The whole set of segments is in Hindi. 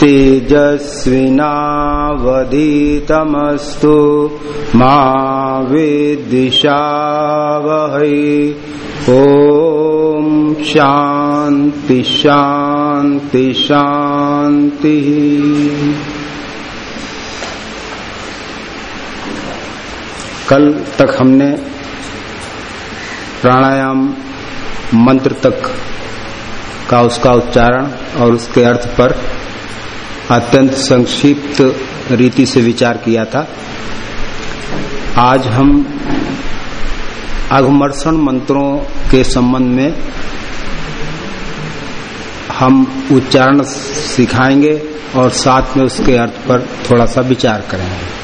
तेजस्विनावधीतमस्तु मा विद्विषावहै ॐ शान्ति शान्ति शान्तिः। कल तक हमने प्राणायाम मंत्र तक का उसका उच्चारण और उसके अर्थ पर अत्यंत संक्षिप्त रीति से विचार किया था। आज हम अघमर्षण मंत्रों के संबंध में हम उच्चारण सिखाएँगे और साथ में उसके अर्थ पर थोड़ा सा विचार करेंगे।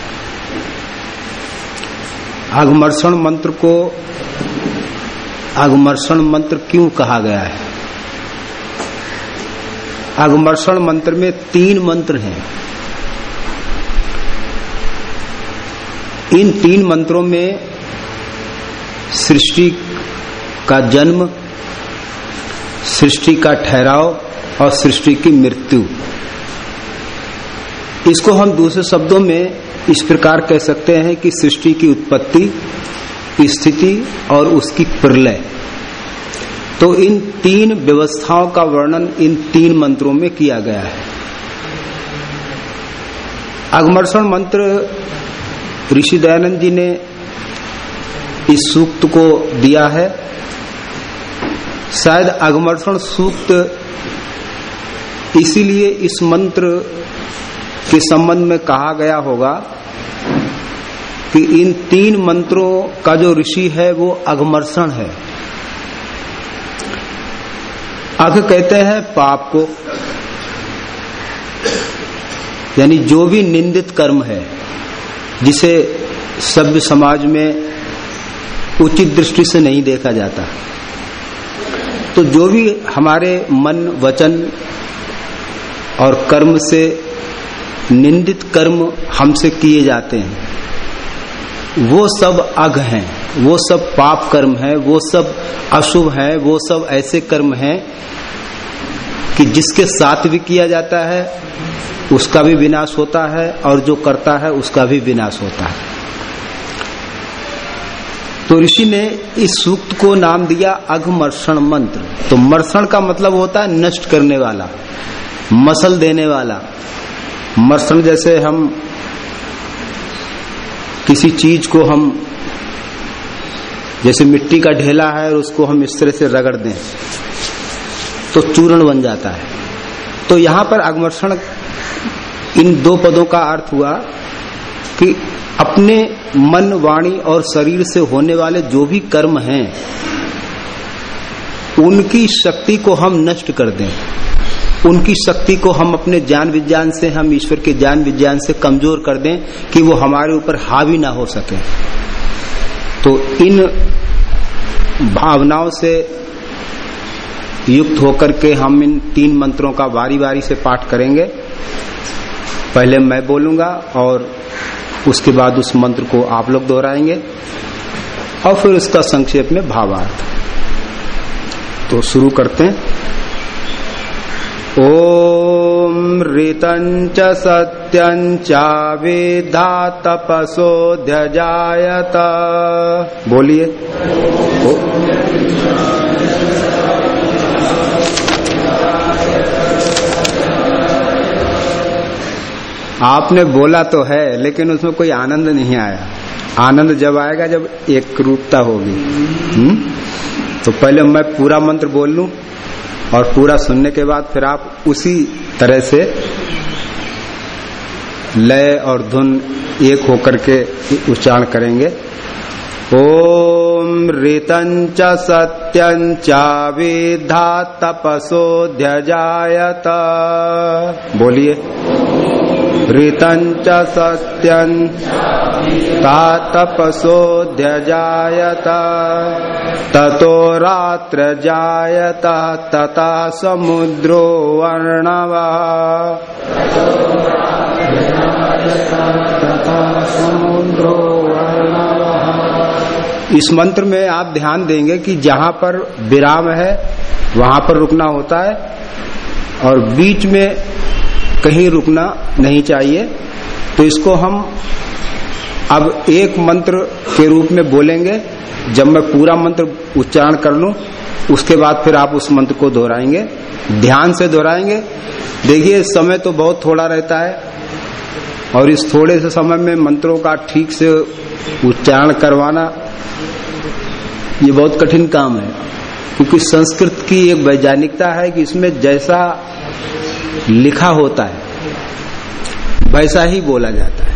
अघमर्षण मंत्र को अघमर्षण मंत्र क्यों कहा गया है? अघमर्षण मंत्र में तीन मंत्र हैं। इन तीन मंत्रों में सृष्टि का जन्म, सृष्टि का ठहराव और सृष्टि की मृत्यु। इसको हम दूसरे शब्दों में इस प्रकार कह सकते हैं कि सृष्टि की उत्पत्ति, स्थिति और उसकी प्रलय। तो इन तीन व्यवस्थाओं का वर्णन इन तीन मंत्रों में किया गया है। अगमर्षण मंत्र ऋषि दयानंद जी ने इस सूक्त को दिया है। शायद अगमर्षण सूक्त इसीलिए इस मंत्र के संबंध में कहा गया होगा कि इन तीन मंत्रों का जो ऋषि है वो अघमर्षण है। अघ कहते हैं पाप को। यानी जो भी निंदित कर्म है, जिसे सभ्य समाज में उचित दृष्टि से नहीं देखा जाता तो जो भी हमारे मन, वचन और कर्म से निंदित कर्म हमसे किए जाते हैं, वो सब अघ हैं। वो सब पाप कर्म है, वो सब अशुभ है, वो सब ऐसे कर्म है कि जिसके साथ भी किया जाता है, उसका भी विनाश होता है और जो करता है, उसका भी विनाश होता है। तो ऋषि ने इस सूक्त को नाम दिया अघमर्षण मंत्र। तो मर्षण का मतलब होता है नष्ट करने वाला, मसल देने वाला। मर्षण जैसे हम किसी चीज़ को हम जैसे मिट्टी का ढेला है और उसको हम इस तरह से रगड़ दें तो चूर्ण बन जाता है। तो यहाँ पर अगमर्षण इन दो पदों का अर्थ हुआ कि अपने मन, वाणी और शरीर से होने वाले जो भी कर्म हैं, उनकी शक्ति को हम नष्ट कर दें। उनकी शक्ति को हम अपने ज्ञान विज्ञान से, हम ईश्वर के ज्ञान विज्ञान से कमज़ोर कर दें कि वो हमारे ऊपर हावी ना हो सके। तो इन भावनाओं से युक्त होकर के हम इन तीन मंत्रों का बारी बारी से पाठ करेंगे। पहले मैं बोलूँगा और उसके बाद उस मंत्र को आप लोग दोहराएँगे और फिर उसका संक्षेप में भावार्थ। तो शुरू करते हैं। ॐ ऋतञ्च सत्यञ्च वेदा तपसोऽध्यजायत बोलिए। आपने बोला तो है, लेकिन उसमें कोई आनंद नहीं आया। आनंद जब आएगा, जब एक रूपता होगी। हुँ? तो पहले मैं पूरा मंत्र बोल लू और पूरा सुनने के बाद फिर आप उसी तरह से लय और धुन एक होकर के उच्चारण करेंगे। ओम ऋतंच सत्यंच विधा तपसोध्यजायत बोलिए। ऋतंच सत्यं ता ततो रात्र जायत। तथा समुद्रो वर्णवा। इस मंत्र में आप ध्यान देंगे कि जहाँ पर विराम है, वहाँ पर रुकना होता है और बीच में कहीं रुकना नहीं चाहिए। तो इसको हम अब एक मंत्र के रूप में बोलेंगे। जब मैं पूरा मंत्र उच्चारण कर लूँ, उसके बाद फिर आप उस मंत्र को दोहराएँगे। ध्यान से दोहराएँगे। देखिए, समय तो बहुत थोड़ा रहता है और इस थोड़े से समय में मंत्रों का ठीक से उच्चारण करवाना ये बहुत कठिन काम है। क्योंकि संस्कृत की एक वैज्ञानिकता है कि इसमें जैसा लिखा होता है, वैसा ही बोला जाता है।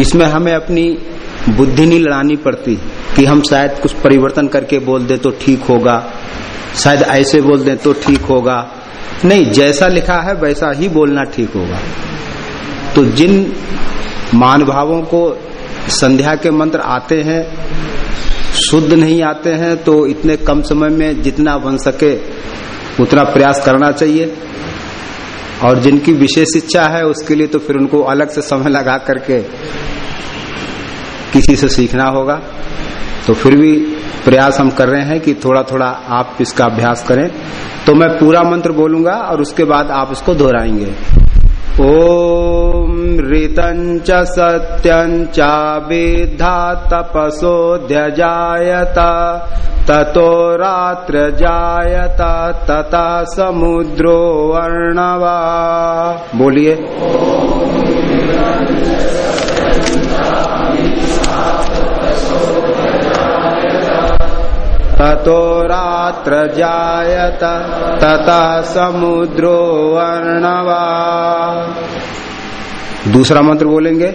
इसमें हमें अपनी बुद्धि नहीं लड़ानी पड़ती कि हम शायद कुछ परिवर्तन करके बोल दे तो ठीक होगा, शायद ऐसे बोल दें तो ठीक होगा। नहीं, जैसा लिखा है, वैसा ही बोलना ठीक होगा। तो जिन महानुभावों को संध्या के मंत्र आते हैं, शुद्ध नहीं आते हैं तो इतने कम समय में जितना बन सके उतना प्रयास करना चाहिए। और जिनकी विशेष इच्छा है, उसके लिए तो फिर उनको अलग से समय लगा करके किसी से सीखना होगा। तो फिर भी प्रयास हम कर रहे हैं कि थोड़ा थोड़ा आप इसका अभ्यास करें। तो मैं पूरा मंत्र बोलूँगा और उसके बाद आप उसको दोहराएँगे। ओम ऋतंच सत्यंच तपसो तपसोध्यजायता ततो रात्र जायत तथा समुद्रो वर्णवा बोलिए। ततो रात्र जायत तथा समुद्रो वर्णवा। दूसरा मंत्र बोलेंगे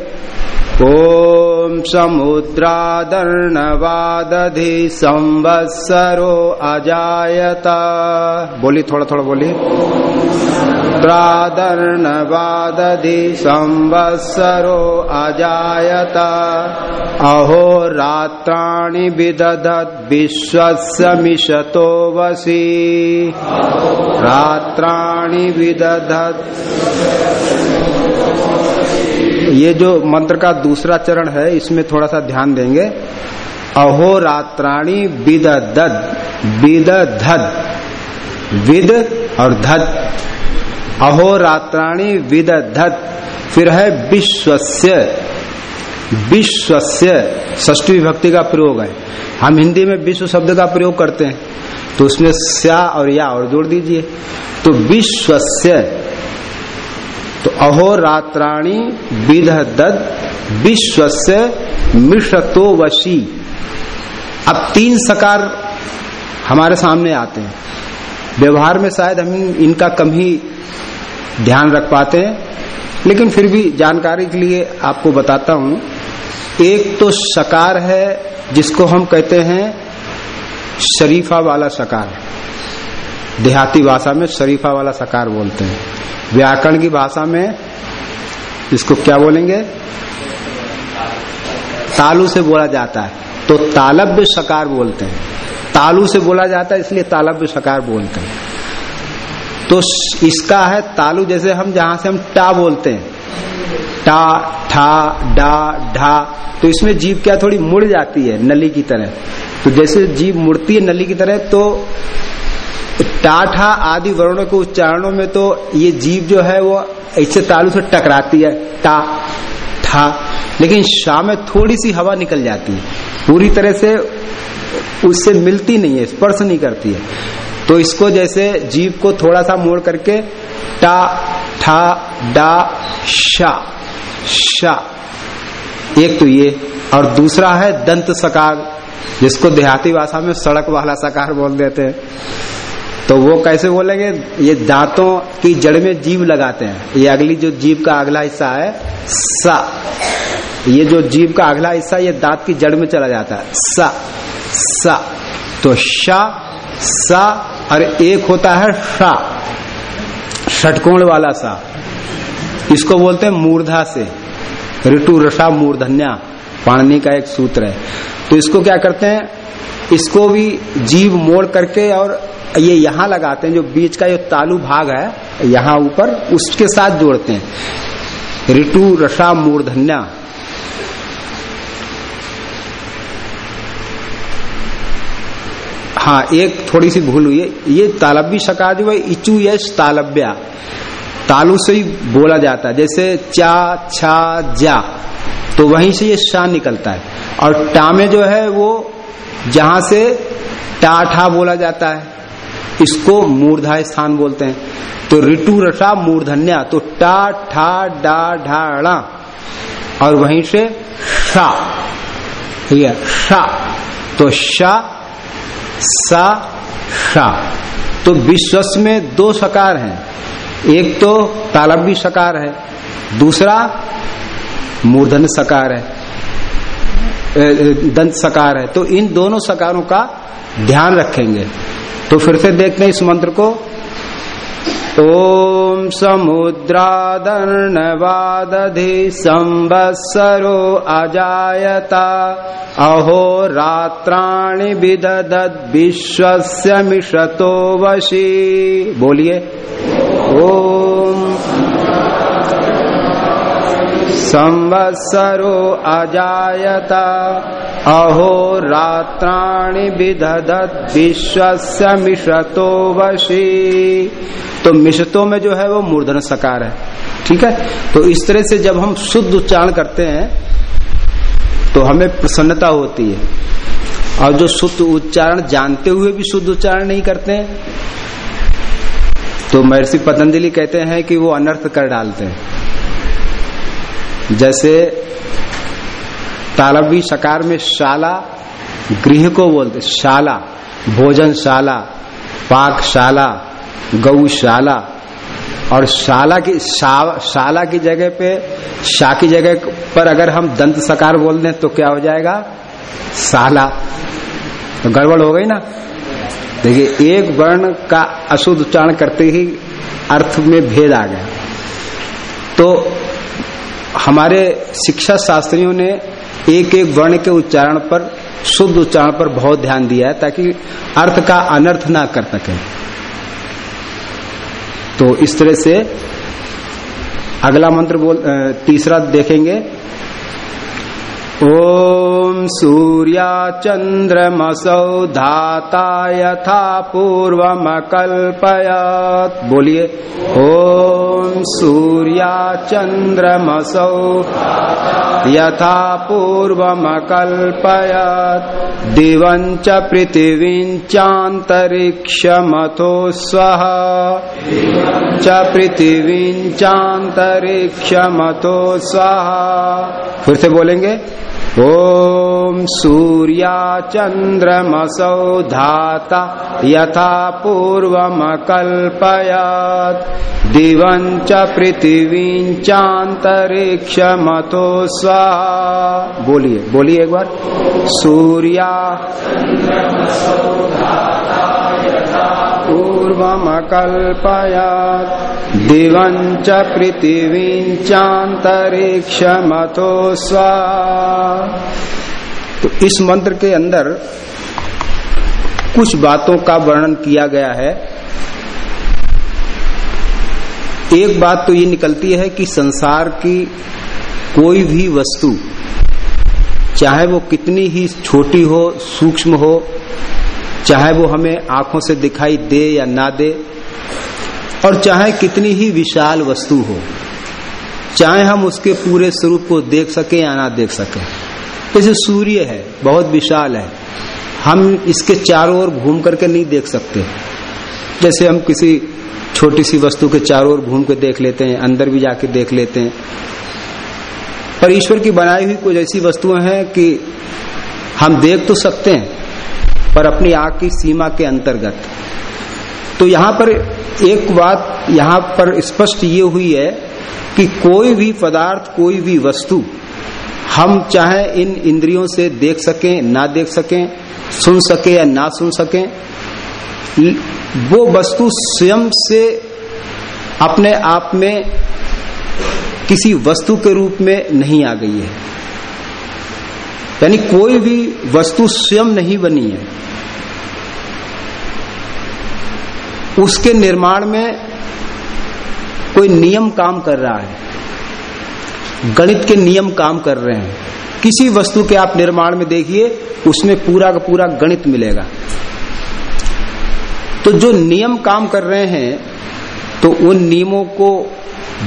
ओम समुद्रादर्णवादधि संवत्सरो अजायता। बोली, थोड़ा थोड़ा बोली। समुद्रादर्णवादधि संवत्सरो अजायता। अहो रात्राणि विदधत् विश्वस्य मिशतो वसी। रात्राणि विदधत् ये जो मंत्र का दूसरा चरण है, इसमें थोड़ा सा ध्यान देंगे। अहोरात्राणी विद दद, विद धद, विद और धद। अहोरात्राणी विद धद, फिर है विश्वस्य विश्वस्य। ष्टी विभक्ति का प्रयोग है। हम हिंदी में विश्व शब्द का प्रयोग करते हैं तो उसमें स्या और या और जोड़ दीजिए। तो विश्वस्य तो अहोरात्राणी विध दद विश्वस्य मिश्रतो वशी। अब तीन सकार हमारे सामने आते हैं। व्यवहार में शायद हम इनका कम ही ध्यान रख पाते हैं, लेकिन फिर भी जानकारी के लिए आपको बताता हूँ, एक तो सकार है जिसको हम कहते हैं शरीफा वाला सकार देहाती भाषा में शरीफा वाला सकार बोलते हैं। व्याकरण की भाषा में इसको क्या बोलेंगे? तालु से बोला जाता है। तो तालब्य सकार बोलते हैं। तालु से बोला जाता है, इसलिए तालब्य सकार बोलते हैं। तो इसका है तालु, जैसे हम जहाँ से हम टा बोलते हैं। टा, ठा, डा, ढा। तो इसमें जीव क्या थोड़ी मुड़ जाती है, नली की तरह। तो जैसे जीव मुड़ती है, नली की तरह तो टाठा आदि वर्णों के उच्चारणों में तो ये जीव जो है वो ऐसे तालु से टकराती है टा था लेकिन शाम में थोड़ी सी हवा निकल जाती है। पूरी तरह से उससे मिलती नहीं है, स्पर्श नहीं करती है। तो इसको जैसे जीव को थोड़ा सा मोड़ करके टा, ठा, डा, शा शा। एक तो ये, और दूसरा है दंत सकार, जिसको देहाती भाषा में सड़क वाला सकार बोल देते हैं। तो वो कैसे बोलेंगे? ये दांतों की जड़ में जीव लगाते हैं। ये अगली जो जीव का अगला हिस्सा है, सा। ये जो जीव का अगला हिस्सा, ये दांत की जड़ में चला जाता है। सा। सा। तो शा, सा और एक होता है शा षटकोण वाला सा। इसको बोलते हैं मूर्धा से। ऋतु रसा मूर्धन्या। पाणनी का एक सूत्र है। तो इसको क्या करते हैं? इसको भी जीव मोड़ करके और ये यहाँ लगाते हैं, जो बीच का जो तालु भाग है, यहाँ ऊपर, उसके साथ जोड़ते हैं। ऋतु रसा मूर्धन्या। हाँ एक थोड़ी सी भूल हुई है। ये तालब्य जो है इचू यश तालब्या तालु से ही बोला जाता है, जैसे चा, छा, जा। तो वहीं से ये शाह निकलता है। और टा में जो है, वो जहाँ से टाठा बोला जाता है। इसको मूर्धा स्थान बोलते हैं? तो ऋतु रसा मूर्धन्या तो टा, ठा, डा ढा और वहीं से शा ठीक है शा तो शा सा शा तो विश्वस में दो सकार हैं। एक तो तालबी सकार है, दूसरा मूर्धन सकार है दंत सकार है। तो इन दोनों सकारों का ध्यान रखेंगे। तो फिर से देखते हैं इस मंत्र को। ॐ समुद्रादर्णवादधि संवत्सरो अजायता। अहो रात्राणि विदधद्विश्वस्य मिषतो वशी। बोलिए। ओम संवत्सरो अजायता। अहो रात्राणि विदधत विश्वस्य मिषतो वशी। तो मिश्रतो में जो है वो मूर्धन सकार है। ठीक है? तो इस तरह से जब हम शुद्ध उच्चारण करते हैं तो हमें प्रसन्नता होती है। और जो शुद्ध उच्चारण जानते हुए भी शुद्ध उच्चारण नहीं करते हैं तो महर्षि पतंजलि कहते हैं कि वो अनर्थ कर डालते हैं। जैसे तालबी सकार में शाला, गृह को बोलते शाला, भोजनशाला, पाकशाला गौशाला और शाला की शाला की जगह पे शा की जगह पर अगर हम दंत सकार बोल दें तो क्या हो जाएगा? शाला। तो गड़बड़ हो गई ना? देखिए, एक वर्ण का अशुद्ध उच्चारण करते ही अर्थ में भेद आ गया। तो हमारे शिक्षा शास्त्रियों ने एक एक वर्ण के उच्चारण पर, शुद्ध उच्चारण पर बहुत ध्यान दिया है, ताकि अर्थ का अनर्थ ना कर सके। तो इस तरह से अगला मंत्र बोल तीसरा देखेंगे। ॐ सूर्याचन्द्रमसौ धाता यथा पूर्व पूर्वमकल्पयत्। बोलिए ॐ सूर्याचन्द्रमसौ यथा पूर्वमकल्पयत्। दिवं च पृथिवीञ्चान्तरिक्षमथो स्वः च पृथिवीञ्चान्तरिक्षमथो स्वः फिर से बोलेंगे। ॐ सूर्याचन्द्रमसौ धाता यथा पूर्वमकल्पयत्। दिवं च पृथिवीञ्चान्तरिक्षमथो स्वाहा। बोलिए बोलिए एक बार। सूर्या पूर्वमकल्पयत्। दिवं च पृथिवीञ्चान्तरिक्षमथो स्वा। तो इस मंत्र के अंदर कुछ बातों का वर्णन किया गया है। एक बात तो ये निकलती है कि संसार की कोई भी वस्तु, चाहे वो कितनी ही छोटी हो, सूक्ष्म हो चाहे वो हमें आँखों से दिखाई दे या ना दे, और चाहे कितनी ही विशाल वस्तु हो, चाहे हम उसके पूरे स्वरूप को देख सके या ना देख सके। जैसे सूर्य है, बहुत विशाल है। हम इसके चारों ओर घूम करके नहीं देख सकते। जैसे हम किसी छोटी सी वस्तु के चारों ओर घूम के देख लेते हैं, अंदर भी जाके देख लेते हैं। पर ईश्वर की बनाई हुई कुछ ऐसी वस्तुएँ हैं कि हम देख तो सकते हैं पर अपनी आग की सीमा के अंतर्गत। तो यहाँ पर एक बात यहाँ पर स्पष्ट ये हुई है कि कोई भी पदार्थ, कोई भी वस्तु, हम चाहे इन इंद्रियों से देख सकें, ना देख सकें, सुन सके या ना सुन सकें, वो वस्तु स्वयं से अपने आप में किसी वस्तु के रूप में नहीं आ गई है। यानी कोई भी वस्तु स्वयं नहीं बनी है। उसके निर्माण में कोई नियम काम कर रहा है। गणित के नियम काम कर रहे हैं। किसी वस्तु के आप निर्माण में देखिए, उसमें पूरा का पूरा गणित मिलेगा। तो जो नियम काम कर रहे हैं तो उन नियमों को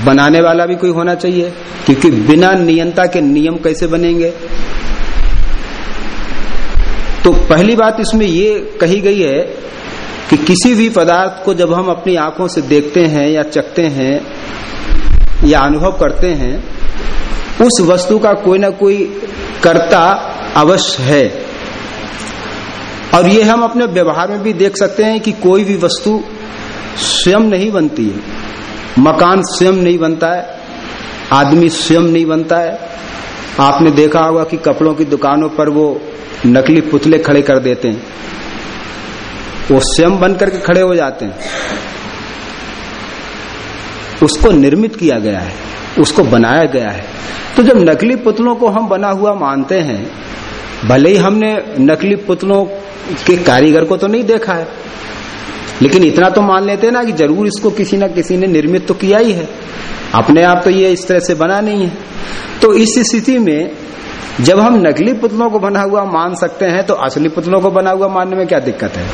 बनाने वाला भी कोई होना चाहिए, क्योंकि बिना नियंता के नियम कैसे बनेंगे? तो पहली बात इसमें ये कही गई है कि किसी भी पदार्थ को जब हम अपनी आँखों से देखते हैं या चखते हैं या अनुभव करते हैं, उस वस्तु का कोई ना कोई कर्ता अवश्य है। और ये हम अपने व्यवहार में भी देख सकते हैं कि कोई भी वस्तु स्वयं नहीं बनती है। मकान स्वयं नहीं बनता है, आदमी स्वयं नहीं बनता है। आपने देखा होगा कि कपड़ों की दुकानों पर वो नकली पुतले खड़े कर देते हैं। वो स्वयं बन करके खड़े हो जाते हैं। उसको निर्मित किया गया है, उसको बनाया गया है। तो जब नकली पुतलों को हम बना हुआ मानते हैं, भले ही हमने नकली पुतलों के कारीगर को तो नहीं देखा है, लेकिन इतना तो मान लेते हैं ना कि ज़रूर इसको किसी ना किसी ने निर्मित तो किया ही है। अपने आप तो ये इस तरह से बना नहीं है। तो इस स्थिति में जब हम नकली पुतलों को बना हुआ मान सकते हैं तो असली पुतलों को बना हुआ मानने में क्या दिक्कत है?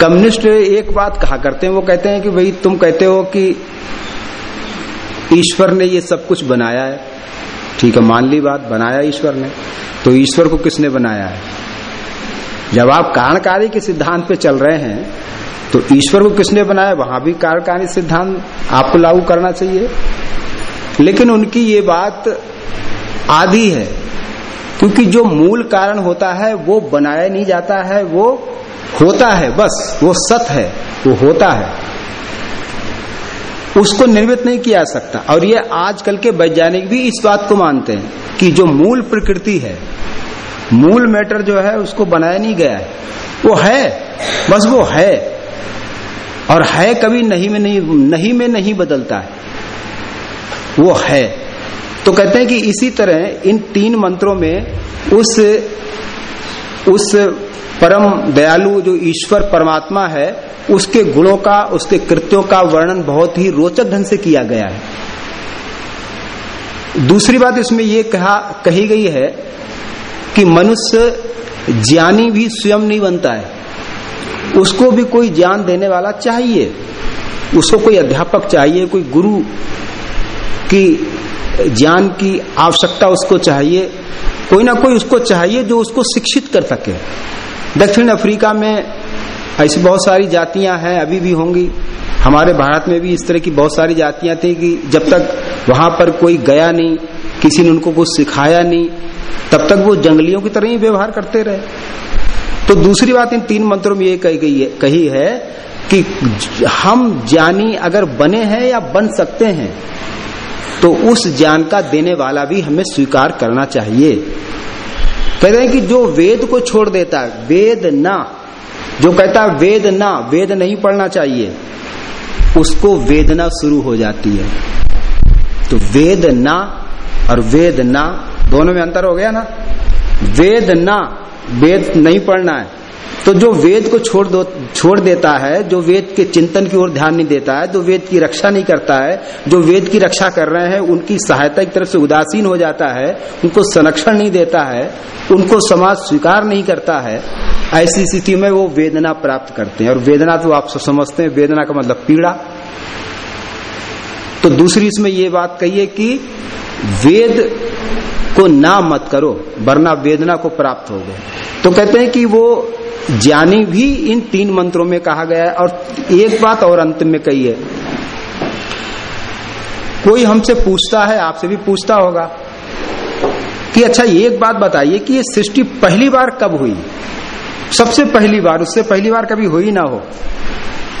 कम्युनिस्ट एक बात कहा करते हैं, वो कहते हैं कि भाई तुम कहते हो कि ईश्वर ने ये सब कुछ बनाया है। ठीक है मान ली बात, बनाया ईश्वर ने। तो ईश्वर को किसने बनाया है? जब आप कारणकारी के सिद्धांत पे चल रहे हैं तो ईश्वर को किसने बनाया? वहाँ भी कारणकारी सिद्धांत आपको लागू करना चाहिए। लेकिन उनकी ये बात आधी है, क्योंकि जो मूल कारण होता है, वो बनाया नहीं जाता है, वो होता है, बस, वो सत है, वो होता है। उसको निर्मित नहीं किया सकता। और ये आजकल के वैज्ञानिक भी इस बात को मानते हैं कि जो मूल प्रकृति है, मूल मैटर जो है, उसको बनाया नहीं गया है। वो है, बस वो है। और है कभी नहीं में नहीं नहीं में नहीं बदलता है। वो है। तो कहते हैं कि इसी तरह इन तीन मंत्रों में उस उस परम दयालु जो ईश्वर परमात्मा है, उसके गुणों का, उसके कृत्यों का वर्णन बहुत ही रोचक ढंग से किया गया है। दूसरी बात इसमें यह कहा, कही गई है कि मनुष्य ज्ञानी भी स्वयं नहीं बनता है। उसको भी कोई ज्ञान देने वाला चाहिए। उसको कोई अध्यापक चाहिए, कोई गुरु की ज्ञान की आवश्यकता उसको चाहिए। कोई ना कोई उसको चाहिए जो उसको शिक्षित कर सके। दक्षिण अफ्रीका में ऐसी बहुत सारी जातियाँ हैं, अभी भी होंगी। हमारे भारत में भी इस तरह की बहुत सारी जातियाँ थी कि जब तक वहाँ पर कोई गया नहीं, किसी ने उनको कुछ सिखाया नहीं, तब तक वो जंगलियों की तरह ही व्यवहार करते रहे। तो दूसरी बात इन तीन मंत्रों में ये कही गई है, कही है कि हम ज्ञानी अगर बने हैं या बन सकते हैं तो उस ज्ञान का देने वाला भी हमें स्वीकार करना चाहिए। कह रहे हैं कि जो वेद को छोड़ देता है, वेद ना। जो कहता है वेद ना, वेद नहीं पढ़ना चाहिए, उसको वेदना शुरू हो जाती है। तो वेद ना और वेद ना, दोनों में अंतर हो गया ना? वेद ना, वेद नहीं पढ़ना है। तो जो वेद को छोड़ दो, छोड़ देता है, जो वेद के चिंतन की ओर ध्यान नहीं देता है, जो वेद की रक्षा नहीं करता है, जो वेद की रक्षा कर रहे हैं, उनकी सहायता की तरफ़ से उदासीन हो जाता है, उनको संरक्षण नहीं देता है, उनको समाज स्वीकार नहीं करता है, ऐसी स्थिति में वो वेदना प्राप्त करते हैं। और वेदना तो आप समझते हैं, वेदना का मतलब पीड़ा। तो दूसरी इसमें ये बात कही है कि वेद को ना मत करो, वरना वेदना को प्राप्त हो गए। तो कहते हैं कि वो ज्ञानी भी इन तीन मंत्रों में कहा गया है और एक बात और अंत में कही है। कोई हमसे पूछता है, आपसे भी पूछता होगा कि अच्छा ये एक बात बताइए कि ये सृष्टि पहली बार कब हुई? सबसे पहली बार, उससे पहली बार कभी हुई ना हो।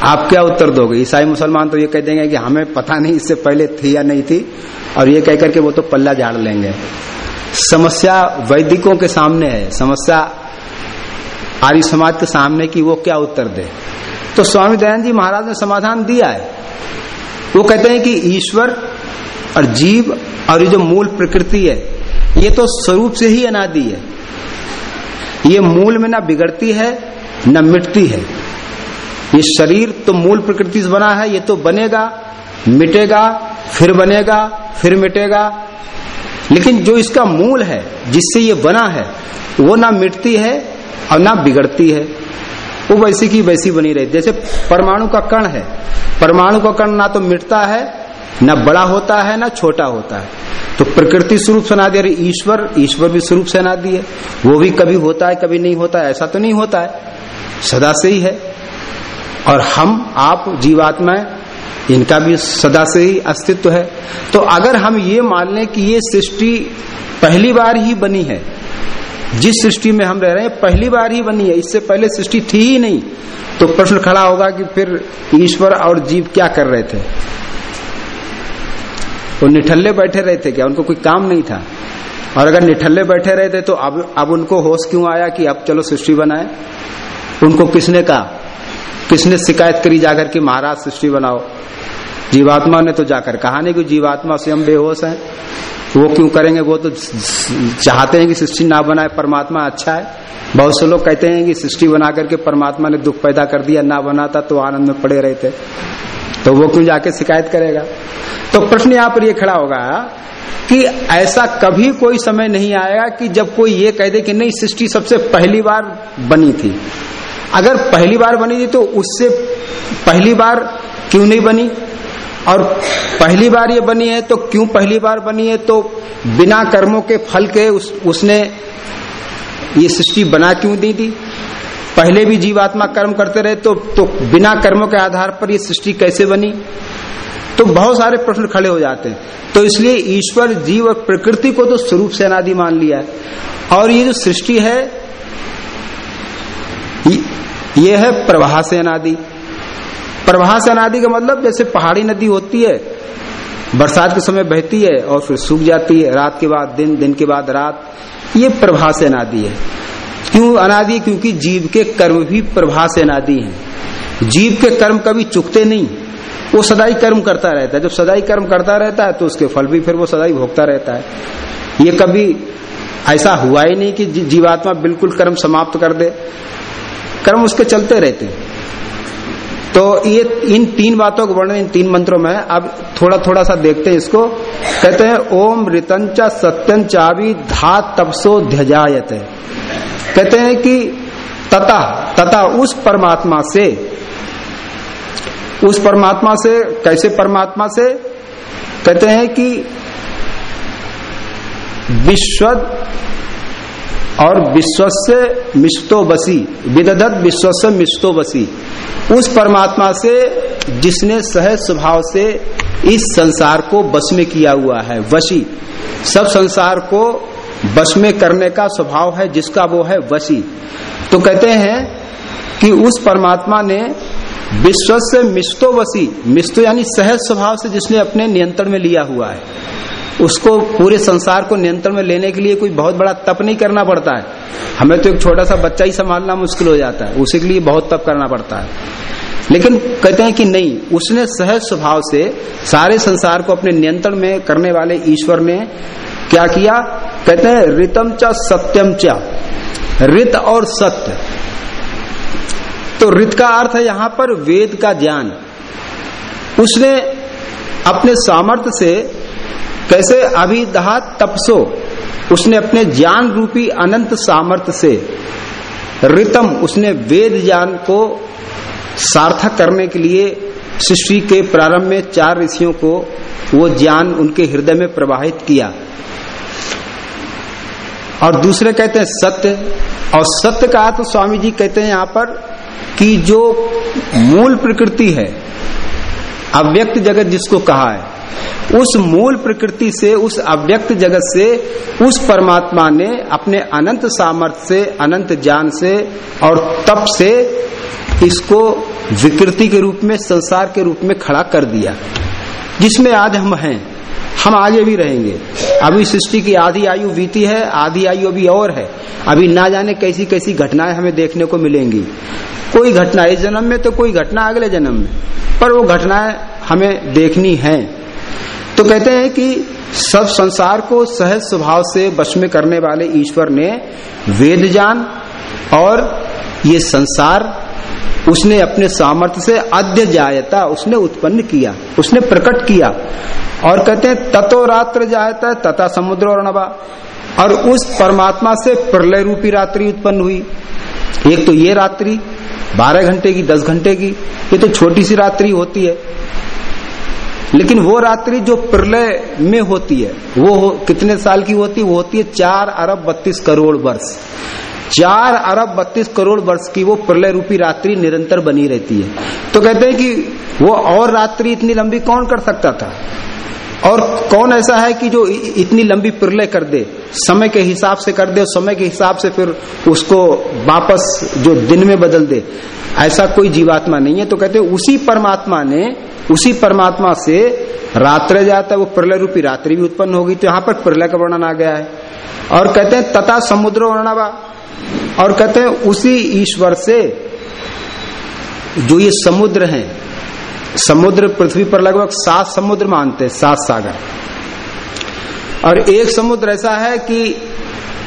आप क्या उत्तर दोगे? ईसाई मुसलमान तो ये कह देंगे कि हमें पता नहीं इससे पहले थी या नहीं थी, और ये कह करके वो तो पल्ला झाड़ लेंगे। समस्या वैदिकों के सामने है, समस्या आर्य समाज के सामने की वो क्या उत्तर दे? तो स्वामी दयानंद जी महाराज ने समाधान दिया है। वो कहते हैं कि ईश्वर और जीव और ये जो मूल प्रकृति है, ये तो स्वरूप से ही अनादि है। ये मूल में ना बिगड़ती है, न मिटती है। ये शरीर तो मूल प्रकृति से बना है, ये तो बनेगा, मिटेगा, फिर बनेगा, फिर मिटेगा। लेकिन जो इसका मूल है, जिससे ये बना है, वो ना मिटती है और ना बिगड़ती है। वो वैसी की वैसी बनी रहती जैसे परमाणु का कण है। परमाणु का कण ना तो मिटता है, ना बड़ा होता है, ना छोटा होता है। तो प्रकृति स्वरूप सुना दे रही ईश्वर ईश्वर भी स्वरूप सुना दिए वो भी कभी होता है, कभी नहीं होता है, ऐसा तो नहीं होता है। सदा से ही है। और हम, आप जीवात्माएँ इनका भी सदा से ही अस्तित्व है। तो अगर हम ये मान लें कि ये सृष्टि पहली बार ही बनी है जिस सृष्टि में हम रह रहे हैं, पहली बार ही बनी है, इससे पहले सृष्टि थी ही नहीं। तो प्रश्न खड़ा होगा कि फिर ईश्वर और जीव क्या कर रहे थे? वो निठल्ले बैठे रहे थे क्या? उनको कोई काम नहीं था। और अगर निठल्ले बैठे रहे थे तो अब अब उनको होश क्यों आया कि अब चलो सृष्टि बनाए? उनको किसने कहा? किसने शिकायत करी जाकर के महाराज सृष्टि बनाओ? जीवात्मा ने तो जाकर कहा नहीं कि जीवात्मा स्वयं बेहोश है। वो क्यों करेंगे? वो तो चाहते हैं कि सृष्टि ना बनाए, परमात्मा अच्छा है। बहुत से लोग कहते हैं कि सृष्टि बना करके परमात्मा ने दुख पैदा कर दिया, ना बनाता तो आनंद में पड़े रहते। तो वो क्यों जाके शिकायत करेगा? तो प्रश्न यहाँ पर ये खड़ा होगा कि ऐसा कभी कोई समय नहीं आएगा कि जब कोई ये कह दे कि नहीं, सृष्टि सबसे पहली बार बनी थी। अगर पहली बार बनी थी तो उससे पहली बार क्यों नहीं बनी? और पहली बार ये बनी है तो क्यों पहली बार बनी है? तो बिना कर्मों के फल के उस, उसने ये सृष्टि बना क्यों दी थी? पहले भी जीवात्मा कर्म करते रहे तो तो बिना कर्मों के आधार पर ये सृष्टि कैसे बनी? तो बहुत सारे प्रश्न खड़े हो जाते हैं। तो इसलिए ईश्वर जीव और प्रकृति को तो स्वरूप से अनादि मान लिया है। और ये जो सृष्टि है ये है प्रवाह से अनादि प्रवाह से अनादि का मतलब जैसे पहाड़ी नदी होती है, बरसात के समय बहती है और फिर सूख जाती है, रात के बाद दिन दिन के बाद रात, ये प्रभा से अनादि है। क्यों अनादि? क्योंकि जीव के कर्म भी प्रभा से अनादि है। जीव के कर्म कभी चुकते नहीं, वो सदाई कर्म करता रहता है। जब सदाई कर्म करता रहता है तो उसके फल भी फिर वो सदाई भोगता रहता है। ये कभी ऐसा हुआ ही नहीं कि जीवात्मा बिल्कुल कर्म समाप्त कर दे। कर्म उसके चलते रहते हैं। तो ये इन तीन बातों को वर्णन इन तीन मंत्रों में, अब थोड़ा थोड़ा सा देखते हैं इसको। कहते हैं, ओम ऋतंचा सत्यं चावी धा तपसो ध्यजायत। कहते हैं कि तथा तथा उस परमात्मा से, उस परमात्मा से, कैसे परमात्मा से? कहते हैं कि विश्व और विश्व से मिस्तो बसी, विदधत विश्व से मिस्तो बसी। उस परमात्मा से जिसने सहज स्वभाव से इस संसार को बस में किया हुआ है, वशी। सब संसार को बस में करने का स्वभाव है, जिसका वो है वशी। तो कहते हैं कि उस परमात्मा ने विश्व से मिस्तो वसी मिस्तो यानी सहज स्वभाव से जिसने अपने नियंत्रण में लिया हुआ है। उसको पूरे संसार को नियंत्रण में लेने के लिए कोई बहुत बड़ा तप नहीं करना पड़ता है। हमें तो एक छोटा सा बच्चा ही संभालना मुश्किल हो जाता है। उसी के लिए बहुत तप करना पड़ता है। लेकिन कहते हैं कि नहीं, उसने सहज स्वभाव से सारे संसार को अपने नियंत्रण में करने वाले ईश्वर ने क्या किया? कहते हैं, रितम च सत्यम च। रित और सत्य। तो रित का अर्थ है यहाँ पर वेद का ज्ञान। उसने अपने सामर्थ्य से कैसे अभिदहा तपसो? उसने अपने ज्ञान रूपी अनंत सामर्थ्य से रितम, उसने वेद ज्ञान को सार्थक करने के लिए सृष्टि के प्रारंभ में चार ऋषियों को वो ज्ञान उनके हृदय में प्रवाहित किया। और दूसरे कहते हैं सत्य, और सत्य का तो स्वामी जी कहते हैं यहाँ पर कि जो मूल प्रकृति है, अव्यक्त जगत जिसको कहा है उस मूल प्रकृति से, उस अव्यक्त जगत से, उस परमात्मा ने अपने अनंत सामर्थ्य से, अनंत ज्ञान से और तप से इसको विकृति के रूप में, संसार के रूप में खड़ा कर दिया। जिसमें आज हम हैं, हम आगे भी रहेंगे। अभी सृष्टि की आधी आयु बीती है, आधी आयु अभी और है। अभी ना जाने कैसी कैसी घटनाएँ हमें देखने को मिलेंगी। कोई घटना इस जन्म में तो कोई घटना अगले जन्म में। पर वो घटनाएँ हमें देखनी है। तो कहते हैं कि सब संसार को सहज स्वभाव से वश में करने वाले ईश्वर ने वेद जान और ये संसार उसने अपने सामर्थ्य से अध्य जायता, उसने उत्पन्न किया, उसने प्रकट किया। और कहते हैं, ततो रात्र जायता, तथा समुद्र और नवा। और उस परमात्मा से प्रलय रूपी रात्रि उत्पन्न हुई। एक तो ये रात्रि, बारह घंटे की, दस घंटे की, ये तो छोटी सी रात्रि होती है। लेकिन वो रात्रि जो प्रलय में होती है वो हो, कितने साल की होती है? वो होती है चार अरब बत्तीस करोड़ वर्ष। चार अरब बत्तीस करोड़ वर्ष की वो प्रलय रूपी रात्रि निरंतर बनी रहती है। तो कहते हैं कि वो और रात्रि इतनी लंबी कौन कर सकता था? और कौन ऐसा है कि जो इतनी लंबी प्रलय कर दे? समय के हिसाब से कर दे और समय के हिसाब से फिर उसको वापस जो दिन में बदल दे। ऐसा कोई जीवात्मा नहीं है। तो कहते उसी परमात्मा ने, उसी परमात्मा से रात्र जाता है, वो प्रलय रूपी रात्रि भी उत्पन्न होगी। तो यहाँ पर प्रलय का वर्णन आ गया है। और कहते हैं, तथा समुद्र वर्णवा। और कहते हैं, उसी ईश्वर से जो ये समुद्र हैं समुद्र पृथ्वी पर लगभग सात समुद्र मानते हैं, सात सागर। और एक समुद्र ऐसा है कि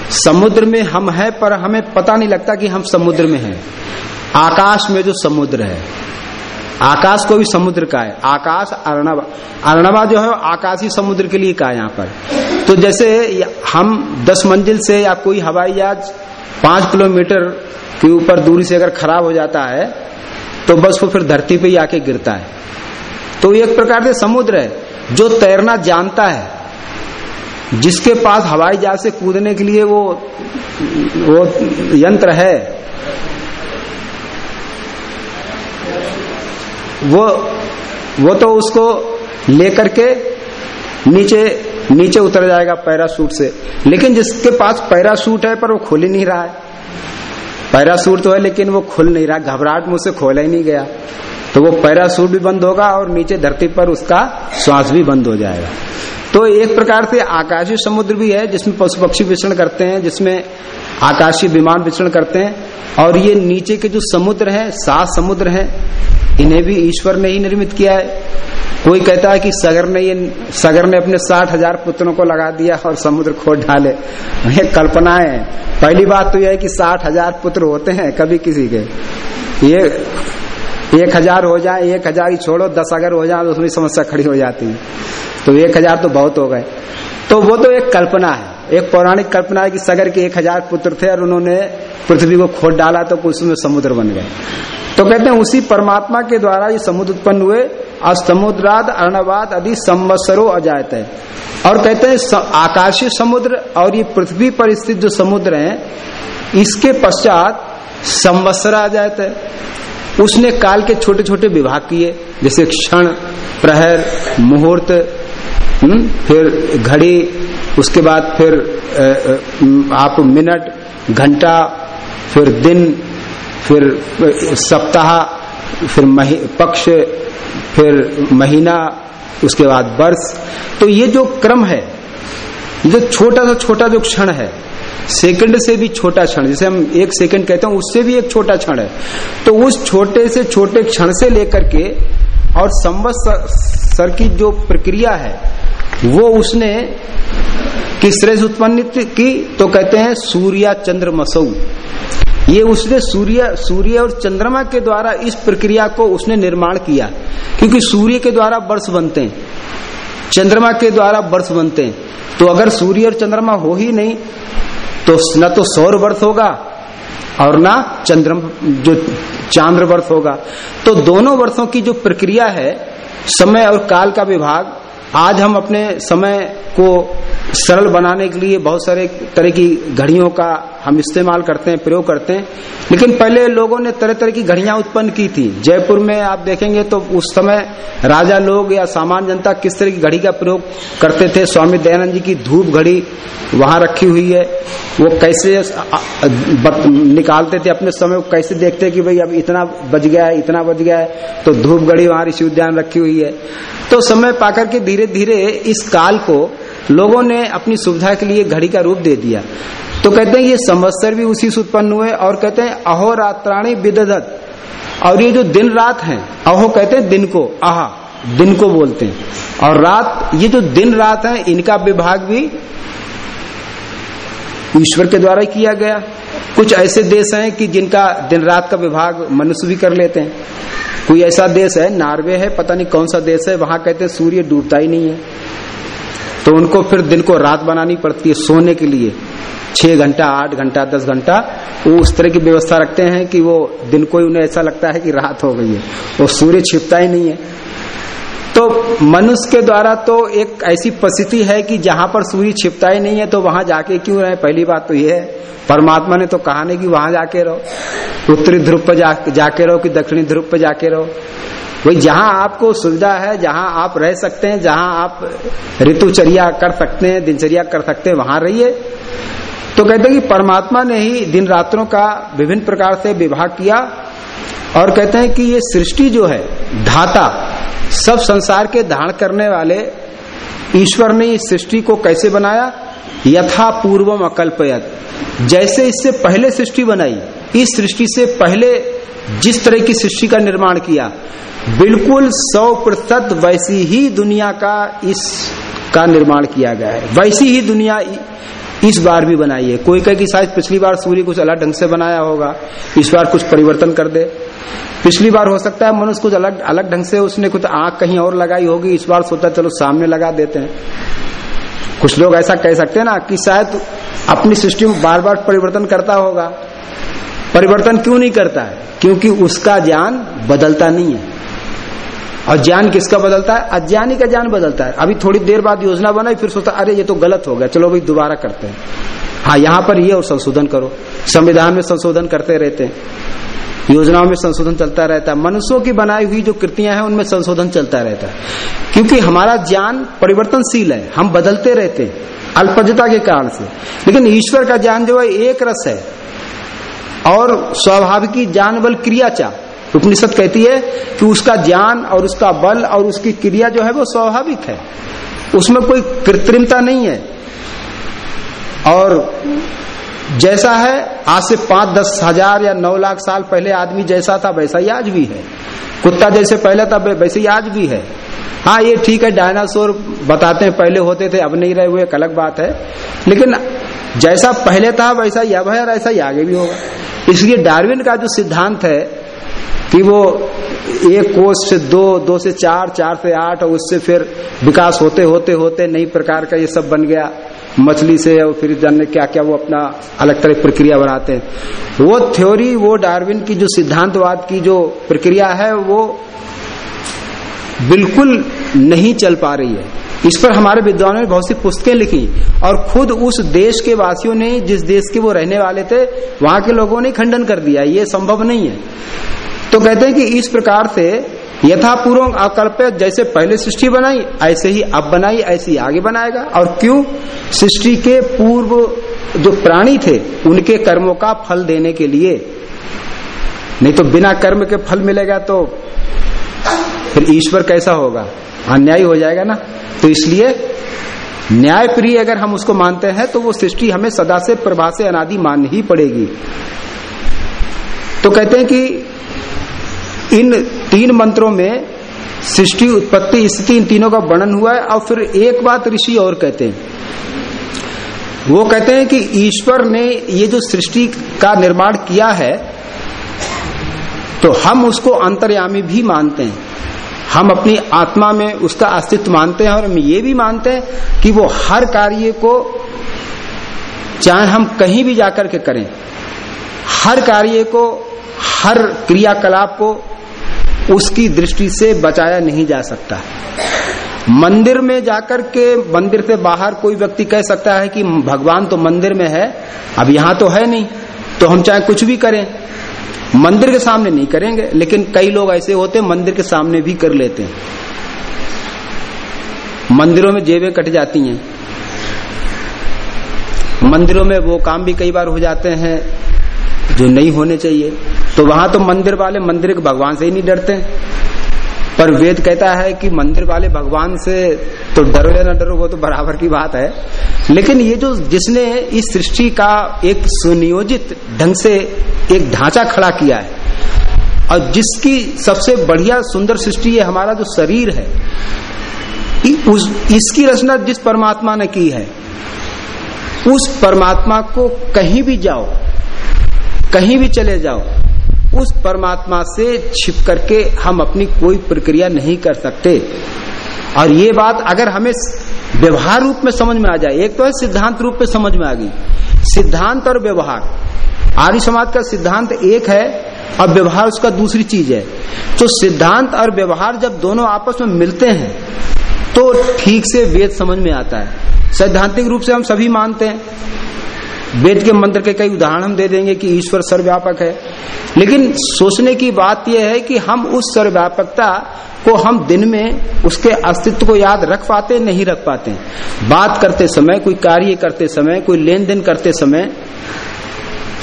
समुद्र में हम है, पर हमें पता नहीं लगता कि हम समुद्र में हैं। आकाश में जो समुद्र है, आकाश को भी समुद्र का है। आकाश अर्णवा अर्णवा जो है आकाशी समुद्र के लिए कहा यहाँ पर। तो जैसे हम दस मंजिल से या कोई हवाई जहाज़ पाँच किलोमीटर के ऊपर दूरी से अगर खराब हो जाता है तो बस वो फिर धरती पे ही आके गिरता है। तो एक प्रकार से समुद्र है, जो तैरना जानता है। जिसके पास हवाई जहाज़ से कूदने के लिए वो वो यंत्र है, वो वो तो उसको लेकर के नीचे नीचे उतर जाएगा पैरासूट से। लेकिन जिसके पास पैरासूट है पर वो खुल ही नहीं रहा है। पैरासूट तो है, लेकिन वो खुल नहीं रहा, घबराहट मुझसे खोला ही नहीं गया। तो वो पैरासूट भी बंद होगा और नीचे धरती पर उसका श्वास भी बंद हो जाएगा। तो एक प्रकार से आकाशीय समुद्र भी है, जिसमें पशु पक्षी विचरण करते हैं, जिसमें आकाशीय विमान विचरण करते हैं, और ये नीचे के जो समुद्र है, सात समुद्र है, इन्हें भी ईश्वर ने ही निर्मित किया है। कोई कहता है कि सगर ने ये सगर ने अपने साठ हज़ार पुत्रों को लगा दिया और समुद्र खोद डाले। ये कल्पनाएँ पहली बात तो यह है कि साठ हज़ार पुत्र होते हैं कभी किसी के। ये एक हज़ार हो जाए, एक हज़ार ही छोड़ो, दस अगर हो जाए तो उसमें समस्या खड़ी हो जाती है। तो एक हज़ार तो बहुत हो गए। तो वो तो एक कल्पना है। एक पौराणिक कल्पना है कि सगर के एक हज़ार पुत्र थे और उन्होंने पृथ्वी को खोद डाला तो उसमें समुद्र बन गए। तो कहते हैं उसी परमात्मा के द्वारा ये समुद्र उत्पन्न हुए। समुद्राद अर्णवाद आदि संवत्सरो अजायत है। और कहते हैं आकाशीय समुद्र और ये पृथ्वी पर स्थित जो समुद्र है इसके पश्चात संवत्सर आ जाते है। उसने काल के छोटे छोटे विभाग किए जैसे क्षण प्रहर मुहूर्त हम्म, फिर घड़ी उसके बाद फिर आप मिनट घंटा फिर दिन फिर सप्ताह फिर पक्ष फिर महीना, उसके बाद वर्ष तो ये जो क्रम है, जो छोटा सा छोटा जो क्षण है, सेकंड से भी छोटा क्षण, जैसे हम एक सेकंड कहते हैं, उससे भी एक छोटा क्षण है। तो उस छोटे से छोटे क्षण से लेकर के और संवत्सर की जो प्रक्रिया है, वो उसने किस तरह से उत्पन्न की? तो कहते हैं सूर्या चंद्र मसऊ। ये उसने सूर्य सूर्य और चंद्रमा के द्वारा इस प्रक्रिया को उसने निर्माण किया। क्योंकि सूर्य के द्वारा वर्ष बनते हैं, चंद्रमा के द्वारा वर्ष बनते हैं। तो अगर सूर्य और चंद्रमा हो ही नहीं तो न तो सौर वर्ष होगा और ना चंद्रम, जो चांद्र वर्ष होगा। तो दोनों वर्षों की जो प्रक्रिया है, समय और काल का विभाग, आज हम अपने समय को सरल बनाने के लिए बहुत सारे तरह की घड़ियों का हम इस्तेमाल करते हैं, प्रयोग करते हैं। लेकिन पहले लोगों ने तरह तरह की घड़ियाँ उत्पन्न की थी। जयपुर में आप देखेंगे तो उस समय राजा लोग या सामान्य जनता किस तरह की घड़ी का प्रयोग करते थे? स्वामी दयानंद जी की धूप घड़ी वहाँ रखी हुई है। वो कैसे निकालते थे अपने समय? को कैसे देखते कि भाई अब इतना बज गया है, इतना बज गया है? तो धूप घड़ी वहाँ ऋषि उद्यान रखी हुई है। तो समय पाकर के धीरे धीरे इस काल को लोगों ने अपनी सुविधा के लिए घड़ी का रूप दे दिया। तो कहते हैं ये संवत्सर भी उसी से उत्पन्न हुए और कहते हैं अहोरात्राणी विदधत। और ये जो दिन रात है, अहो कहते हैं दिन को, आहा, दिन को बोलते हैं। और रात, ये जो दिन रात है, इनका विभाग भी ईश्वर के द्वारा किया गया। कुछ ऐसे देश हैं कि जिनका दिन रात का विभाग मनुष्य भी कर लेते हैं। कोई ऐसा देश है, नार्वे है, पता नहीं कौन सा देश है, वहाँ कहते हैं सूर्य डूबता ही नहीं है। तो उनको फिर दिन को रात बनानी पड़ती है सोने के लिए। छह घंटा आठ घंटा दस घंटा वो उस तरह की व्यवस्था रखते हैं कि वो दिन को ही उन्हें ऐसा लगता है कि रात हो गई है। वो सूर्य छिपता ही नहीं है। तो मनुष्य के द्वारा तो एक ऐसी परिस्थिति है कि जहाँ पर सूर्य छिपता ही नहीं है तो वहाँ जाके क्यों रहे? पहली बात तो यह है। परमात्मा ने तो कहा नहीं कि वहाँ जाके रहो। उत्तरी ध्रुव पर जा, जाके रहो कि दक्षिणी ध्रुव पर जाके रहो। वही जहाँ आपको सुविधा है, जहाँ आप रह सकते हैं, जहाँ आप ऋतुचर्या कर सकते हैं, दिनचर्या कर सकते हैं, वहाँ रहिए। तो कहते हैं कि परमात्मा ने ही दिन रात्रों का विभिन्न प्रकार से विभाग किया और कहते हैं कि ये सृष्टि जो है, धाता, सब संसार के धारण करने वाले ईश्वर ने इस सृष्टि को कैसे बनाया? यथा पूर्वम अकल्पयत। जैसे इससे पहले सृष्टि बनाई, इस सृष्टि से पहले जिस तरह की सृष्टि का निर्माण किया, बिल्कुल सौ प्रतिशत वैसी ही दुनिया का इस, का निर्माण किया गया है। वैसी ही दुनिया इस बार भी बनाई है। कोई कहे कि शायद पिछली बार सूर्य कुछ अलग ढंग से बनाया होगा, इस बार कुछ परिवर्तन कर दे। पिछली बार हो सकता है मनुष्य कुछ अलग अलग ढंग से उसने कुछ आँख कहीं और लगाई होगी, इस बार सोचा चलो सामने लगा देते हैं। कुछ लोग ऐसा कह सकते हैं ना कि शायद अपनी सृष्टि में बार बार परिवर्तन करता होगा। परिवर्तन क्यों नहीं करता है? क्योंकि उसका ज्ञान बदलता नहीं है। और ज्ञान किसका बदलता है? अज्ञानी का ज्ञान बदलता है। अभी थोड़ी देर बाद योजना बनाई, फिर सोचता, अरे, ये तो गलत हो गया। चलो भाई, दोबारा करते हैं। हाँ यहाँ पर ये और संशोधन करो। संविधान में संशोधन करते रहते हैं। योजनाओं में संशोधन चलता रहता है। मनुष्यों की बनाई हुई जो कृतियाँ हैं, उनमें संशोधन चलता रहता है। क्योंकि हमारा ज्ञान परिवर्तनशील है। हम बदलते रहते हैं, अल्पजता के कारण से। लेकिन ईश्वर का ज्ञान जो है, एक रस है। और स्वाभाविक ज्ञान बल क्रिया चा। उपनिषद कहती है कि उसका ज्ञान और उसका बल और उसकी क्रिया जो है वो स्वाभाविक है। उसमें कोई कृत्रिमता नहीं है। और जैसा है, आज से पाँच दस हज़ार या नौ लाख साल पहले आदमी जैसा था, वैसा ही आज भी है। कुत्ता जैसे पहले था वैसे ही आज भी है। हाँ ये ठीक है, डायनासोर बताते हैं, पहले होते थे, अब नहीं रहे हुए, एक अलग बात है। लेकिन जैसा पहले था, वैसा ही अब है और ऐसा ही आगे भी होगा। इसलिए डार्विन का जो सिद्धांत है कि वो एक कोष से दो दो से चार चार से आठ, और उससे फिर विकास होते होते होते, नई प्रकार का ये सब बन गया। मछली से और फिर जानने क्या क्या वो अपना अलग तरह प्रक्रिया बनाते हैं। वो थ्योरी वो डार्विन की जो सिद्धांतवाद की जो प्रक्रिया है, वो बिल्कुल नहीं चल पा रही है। इस पर हमारे विद्वानों ने बहुत सी पुस्तकें लिखी और खुद उस देश के वासियों ने, जिस देश के वो रहने वाले थे, वहाँ के लोगों ने खंडन कर दिया। ये संभव नहीं है। तो कहते हैं कि इस प्रकार से यथापूर्व अकल्प जैसे पहले सृष्टि बनाई, ऐसे ही अब बनाई, ऐसे ही आगे बनाएगा। और क्यों? सृष्टि के पूर्व जो प्राणी थे, उनके कर्मों का फल देने के लिए। नहीं तो बिना कर्म के फल मिलेगा तो फिर ईश्वर कैसा होगा? अन्याय हो जाएगा ना? तो इसलिए न्याय प्रिय अगर हम उसको मानते हैं तो वो सृष्टि हमें सदा से प्रभा से अनादि माननी ही पड़ेगी। तो कहते हैं कि इन तीन मंत्रों में सृष्टि, उत्पत्ति, स्थिति, इन तीनों का वर्णन हुआ है। और फिर एक बात ऋषि और कहते हैं। वो कहते हैं कि ईश्वर ने ये जो सृष्टि का निर्माण किया है तो हम उसको अंतर्यामी भी मानते हैं। हम अपनी आत्मा में उसका अस्तित्व मानते हैं और हम ये भी मानते हैं कि वो हर कार्य को चाहे हम कहीं भी जाकर के करें, हर कार्य को, हर क्रियाकलाप को उसकी दृष्टि से बचाया नहीं जा सकता। मंदिर में जाकर के मंदिर से बाहर कोई व्यक्ति कह सकता है कि भगवान तो मंदिर में है, अब यहाँ तो है नहीं तो हम चाहे कुछ भी करें। मंदिर के सामने नहीं करेंगे, लेकिन कई लोग ऐसे होते हैं, मंदिर के सामने भी कर लेते हैं। मंदिरों में जेबें कट जाती हैं। मंदिरों में वो काम भी कई बार हो जाते हैं, जो नहीं होने चाहिए। तो वहाँ तो मंदिर वाले मंदिर के भगवान से ही नहीं डरते। पर वेद कहता है कि मंदिर वाले भगवान से तो डरो या ना डरो, वो तो बराबर की बात है। लेकिन ये जो जिसने इस सृष्टि का एक सुनियोजित ढंग से एक ढांचा खड़ा किया है, और जिसकी सबसे बढ़िया सुंदर सृष्टि है हमारा जो शरीर है उस, इसकी रचना जिस परमात्मा ने की है, उस परमात्मा को कहीं भी जाओ, कहीं भी चले जाओ उस परमात्मा से छिप करके हम अपनी कोई प्रक्रिया नहीं कर सकते। और ये बात अगर हमें व्यवहार रूप में समझ में आ जाए, एक तो है सिद्धांत रूप में समझ में आ गई। सिद्धांत और व्यवहार। आर्य समाज का सिद्धांत एक है, और व्यवहार उसका दूसरी चीज़ है। तो सिद्धांत और व्यवहार जब दोनों आपस में मिलते हैं तो ठीक से वेद समझ में आता है। सैद्धांतिक रूप से हम सभी मानते हैं। वेद के मंत्र के कई उदाहरण हम दे देंगे कि ईश्वर सर्वव्यापक है। लेकिन सोचने की बात यह है कि हम उस सर्वव्यापकता को हम दिन में उसके अस्तित्व को याद रख पाते, नहीं रख पाते। बात करते समय, कोई कार्य करते समय, कोई लेन देन करते समय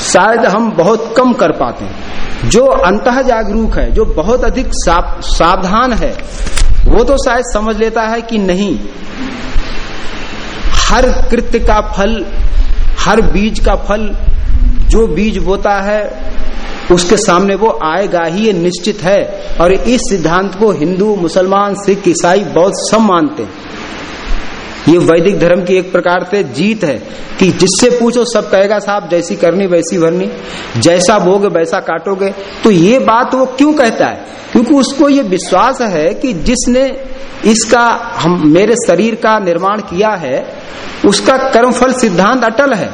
शायद हम बहुत कम कर पाते हैं। जो अंत जागरूक है, जो बहुत अधिक सावधान है, वो तो शायद समझ लेता है कि नहीं, हर कृत्य का फल हर बीज का फल, जो बीज बोता है, उसके सामने वो आएगा ही, ये निश्चित है। और इस सिद्धांत को हिंदू, मुसलमान, सिख, ईसाई बहुत सब मानते हैं। ये वैदिक धर्म की एक प्रकार से जीत है कि जिससे पूछो सब कहेगा साहब, जैसी करनी वैसी भरनी, जैसा बोगे वैसा काटोगे। तो ये बात वो क्यों कहता है? क्योंकि उसको ये विश्वास है कि जिसने इसका हम, मेरे शरीर का निर्माण किया है, उसका कर्मफल सिद्धांत अटल है।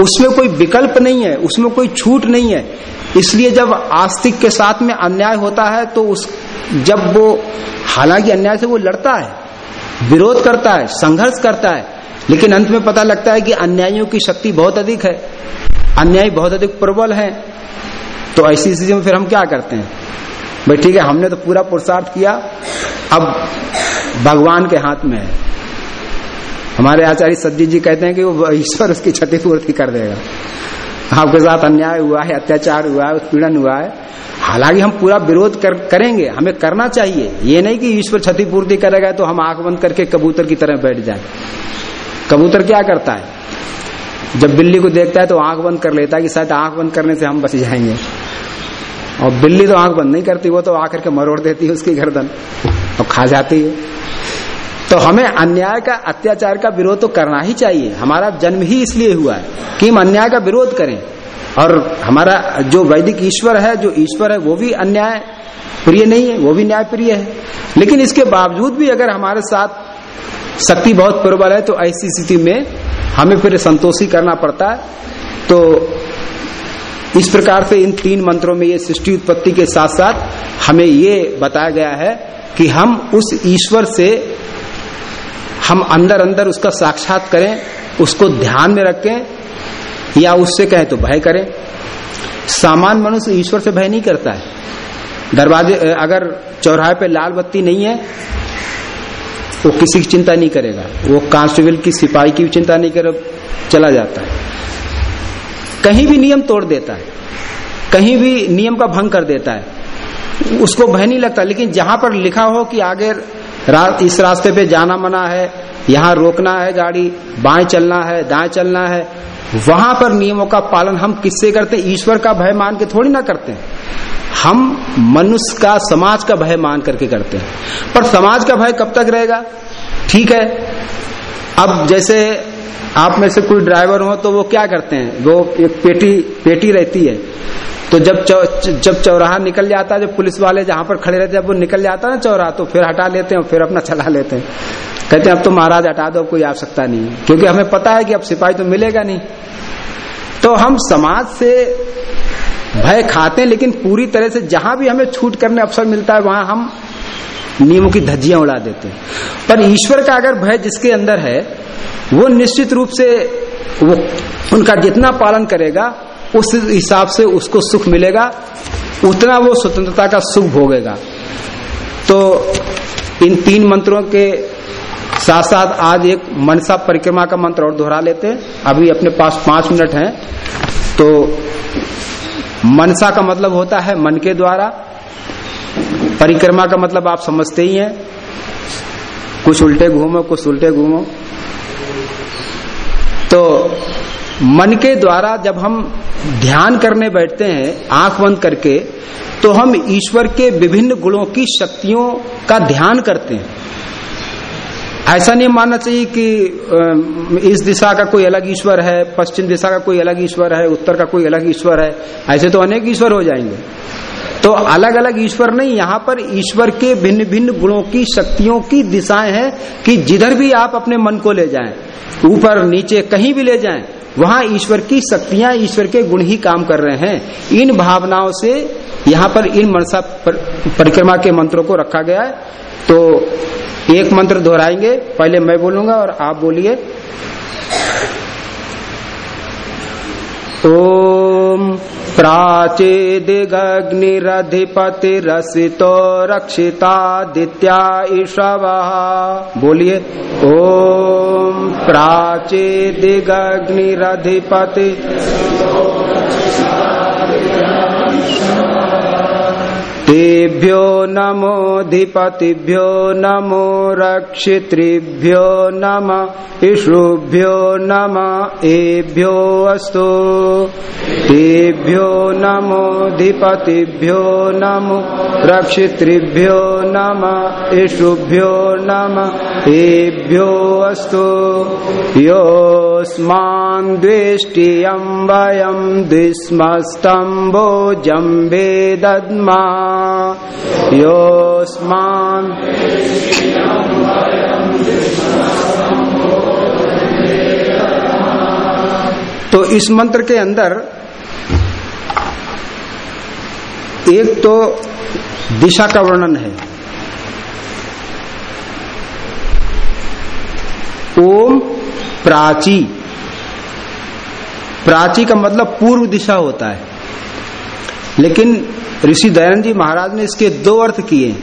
उसमें कोई विकल्प नहीं है, उसमें कोई छूट नहीं है। इसलिए जब आस्तिक के साथ में अन्याय होता है तो उस, जब वो, हालाँकि अन्याय से वो लड़ता है विरोध करता है, संघर्ष करता है, लेकिन अंत में पता लगता है कि अन्यायियों की शक्ति बहुत अधिक है। अन्यायी बहुत अधिक प्रबल है। तो ऐसी स्थिति में फिर हम क्या करते हैं? भाई ठीक है, हमने तो पूरा पुरुषार्थ किया, अब भगवान के हाथ में है। हमारे आचार्य सज्जी जी कहते हैं कि वो ईश्वर उसकी क्षतिपूर्ति कर देगा। आपके साथ अन्याय हुआ है अत्याचार हुआ है उत्पीड़न हुआ है। हालाँकि हम पूरा विरोध कर, करेंगे हमें करना चाहिए। ये नहीं कि ईश्वर क्षतिपूर्ति करेगा तो हम आँख बंद करके कबूतर की तरह बैठ जाए। कबूतर क्या करता है? जब बिल्ली को देखता है तो आँख बंद कर लेता है कि शायद आँख बंद करने से हम बच जाएँगे। और बिल्ली तो आँख बंद नहीं करती वो तो आकर के मरोड़ देती है उसकी गर्दन। और खा जाती है। तो हमें अन्याय का अत्याचार का विरोध तो करना ही चाहिए। हमारा जन्म ही इसलिए हुआ है कि हम अन्याय का विरोध करें। और हमारा जो वैदिक ईश्वर है, जो ईश्वर है, वो भी अन्याय प्रिय नहीं है, वो भी न्याय प्रिय है। लेकिन इसके बावजूद भी अगर हमारे साथ शक्ति बहुत प्रबल है तो ऐसी स्थिति में हमें फिर संतोषी करना पड़ता है। तो इस प्रकार से इन तीन मंत्रों में ये सृष्टि उत्पत्ति के साथ साथ हमें ये बताया गया है कि हम उस ईश्वर से हम अंदर अंदर उसका साक्षात करें, उसको ध्यान में रखें, या उससे कहें तो भय करें। सामान्य मनुष्य ईश्वर से भय नहीं करता है। दरवाजे अगर चौराहे पे लाल बत्ती नहीं है, वो किसी की चिंता नहीं करेगा। वो कांस्टेबल की सिपाही की भी चिंता नहीं करे, चला जाता है। कहीं भी नियम तोड़ देता है। कहीं भी नियम का भंग कर देता है। उसको भय नहीं लगता, लेकिन जहाँ पर लिखा हो कि आगे रा, इस रास्ते पे जाना मना है यहाँ रोकना है गाड़ी बाएँ चलना है दाएँ चलना है। वहाँ पर नियमों का पालन हम किससे करते ईश्वर का भय मान के थोड़ी ना करते हैं। हम मनुष्य का समाज का भय मान करके करते हैं। पर समाज का भय कब तक रहेगा? ठीक है। अब जैसे आप में से कोई ड्राइवर हो तो वो क्या करते हैं? वो एक पेटी पेटी रहती है। तो जब जब चौराहा निकल जाता है, जब पुलिस वाले जहाँ पर खड़े रहते हैं वो निकल जाता है ना चौराहा तो फिर हटा लेते हैं फिर अपना चला लेते हैं। कहते हैं, अब तो महाराज हटा दो, कोई आवश्यकता नहीं है। क्योंकि हमें पता है कि अब सिपाही तो मिलेगा नहीं। तो हम समाज से भय खाते हैं, लेकिन पूरी तरह से जहाँ भी हमें छूट करने अवसर मिलता है, वहाँ हम नियमों की धज्जियाँ उड़ा देते हैं। पर ईश्वर का अगर भय जिसके अंदर है, वो निश्चित रूप से वो, उनका जितना पालन करेगा उस हिसाब से उसको सुख मिलेगा, उतना वो स्वतंत्रता का सुख भोगेगा। तो इन तीन मंत्रों के साथ साथ आज एक मनसा परिक्रमा का मंत्र और दोहरा लेते हैं। अभी अपने पास पाँच मिनट हैं। तो मनसा का मतलब होता है मन के द्वारा। परिक्रमा का मतलब आप समझते ही हैं। कुछ उल्टे घूमो, कुछ उल्टे घूमो। तो मन के द्वारा जब हम ध्यान करने बैठते हैं, आँख बंद करके तो हम ईश्वर के विभिन्न गुणों की शक्तियों का ध्यान करते हैं। ऐसा नहीं मानना चाहिए कि इस दिशा का कोई अलग ईश्वर है, पश्चिम दिशा का कोई अलग ईश्वर है, उत्तर का कोई अलग ईश्वर है, ऐसे तो अनेक ईश्वर हो जाएँगे। तो अलग अलग ईश्वर नहीं, यहाँ पर ईश्वर के भिन्न भिन्न गुणों की शक्तियों की दिशाएँ हैं कि जिधर भी आप अपने मन को ले जाएँ, ऊपर, नीचे, कहीं भी ले जाएँ वहाँ ईश्वर की शक्तियाँ, ईश्वर के गुण ही काम कर रहे हैं। इन भावनाओं से यहाँ पर इन मनसा परिक्रमा के मंत्रों को रखा गया है। तो एक मंत्र दोहराएँगे। पहले मैं बोलूँगा और आप बोलिए। ओम प्राचेदिग्निरधिपतिरसितो रक्षितादित्या ईशव बोलिए ओम प्राचेदिग्निरधिपति तेभ्यो नमोधिपतिभ्यो नमो रक्षितृभ्यो नम इषुभ्यो नम एभ्यो अस्तु। तेभ्यो नमोधिपतिभ्यो नमो रक्षितृभ्यो नम इषुभ्यो नम एभ्यो अस्तु। योऽस्मान् द्वेष्टियम् वयम् द्विस्मस्तम्भोजम्बे दद्मा योऽस्मान् तो इस मंत्र के अंदर एक तो दिशा का वर्णन है। ओम प्राची। प्राची का मतलब पूर्व दिशा होता है। लेकिन ऋषि दयानंद जी महाराज ने इसके दो अर्थ किए।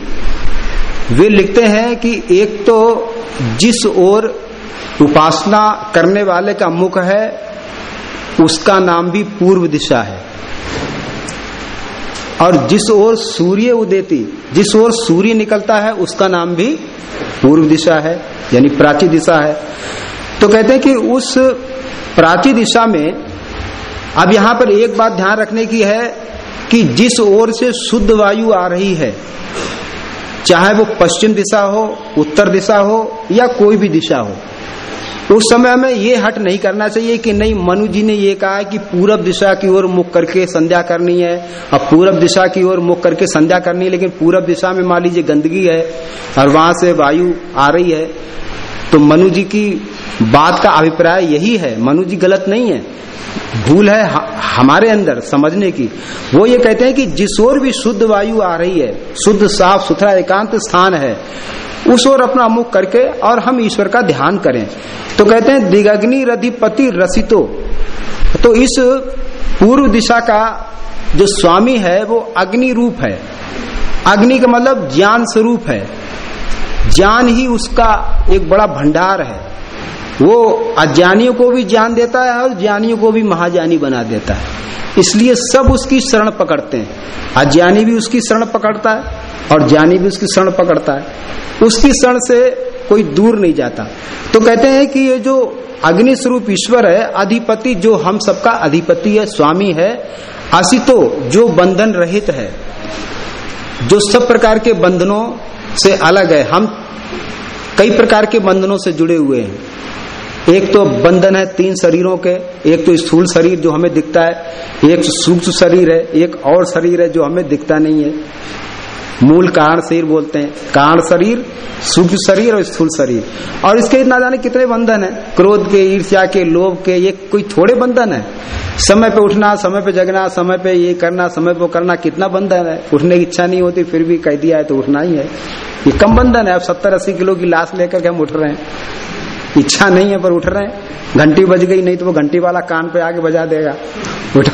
वे लिखते हैं कि एक तो जिस ओर उपासना करने वाले का मुख है, उसका नाम भी पूर्व दिशा है। और जिस ओर सूर्य उदेती, जिस ओर सूर्य निकलता है, उसका नाम भी पूर्व दिशा है, यानी प्राची दिशा है। तो कहते हैं कि उस प्राची दिशा में, अब यहाँ पर एक बात ध्यान रखने की है कि जिस ओर से शुद्ध वायु आ रही है, चाहे वो पश्चिम दिशा हो, उत्तर दिशा हो, या कोई भी दिशा हो, उस समय हमें ये हट नहीं करना चाहिए कि नहीं, मनु जी ने ये कहा है कि पूरब दिशा की ओर मुख करके संध्या करनी है। और पूरब दिशा की ओर मुख करके संध्या करनी है, लेकिन पूरब दिशा में मान लीजिए गंदगी है, और वहाँ से वायु आ रही है तो मनु जी की बात का अभिप्राय यही है। मनु जी गलत नहीं है। भूल है हमारे अंदर समझने की। वो ये कहते हैं कि जिस ओर भी शुद्ध वायु आ रही है, शुद्ध, साफ़, सुथरा, एकांत स्थान है, उस ओर अपना मुख करके और हम ईश्वर का ध्यान करें। तो कहते हैं दिगग्नि रधिपति रसितो। तो इस पूर्व दिशा का जो स्वामी है, वो अग्नि रूप है। अग्नि का मतलब ज्ञान स्वरूप है। ज्ञान ही उसका एक बड़ा भंडार है। वो अज्ञानियों को भी ज्ञान देता है और ज्ञानियों को भी महाज्ञानी बना देता है। इसलिए सब उसकी शरण पकड़ते हैं। अज्ञानी भी उसकी शरण पकड़ता है और ज्ञानी भी उसकी शरण पकड़ता है। उसकी शरण से कोई दूर नहीं जाता। तो कहते हैं कि ये जो अग्नि स्वरूप ईश्वर है, अधिपति जो हम सबका अधिपति है, स्वामी है, असितो जो बंधन रहित है, जो सब प्रकार के बंधनों से अलग है। हम कई प्रकार के बंधनों से जुड़े हुए हैं। एक तो बंधन है तीन शरीरों के, एक तो स्थूल शरीर जो हमें दिखता है, एक सूक्ष्म शरीर है, एक और शरीर है जो हमें दिखता नहीं है। मूल कारण शरीर बोलते हैं। कारण शरीर, सूक्ष्म शरीर और स्थूल शरीर। और इसके ना जाने कितने बंधन है। क्रोध के, ईर्ष्या के, लोभ के, ये कोई थोड़े बंधन है। समय पे उठना, समय पे जगना, समय पे ये करना, समय पे करना, कितना बंधन है। उठने की इच्छा नहीं होती, फिर भी कह दिया है तो उठना ही है। ये कम बंधन है। अब सत्तर अस्सी किलो की लाश लेकर के हम उठ रहे हैं। इच्छा नहीं है पर उठ रहे हैं। घंटी बज गई, नहीं तो वो घंटी वाला कान पे आगे बजा देगा। उठ।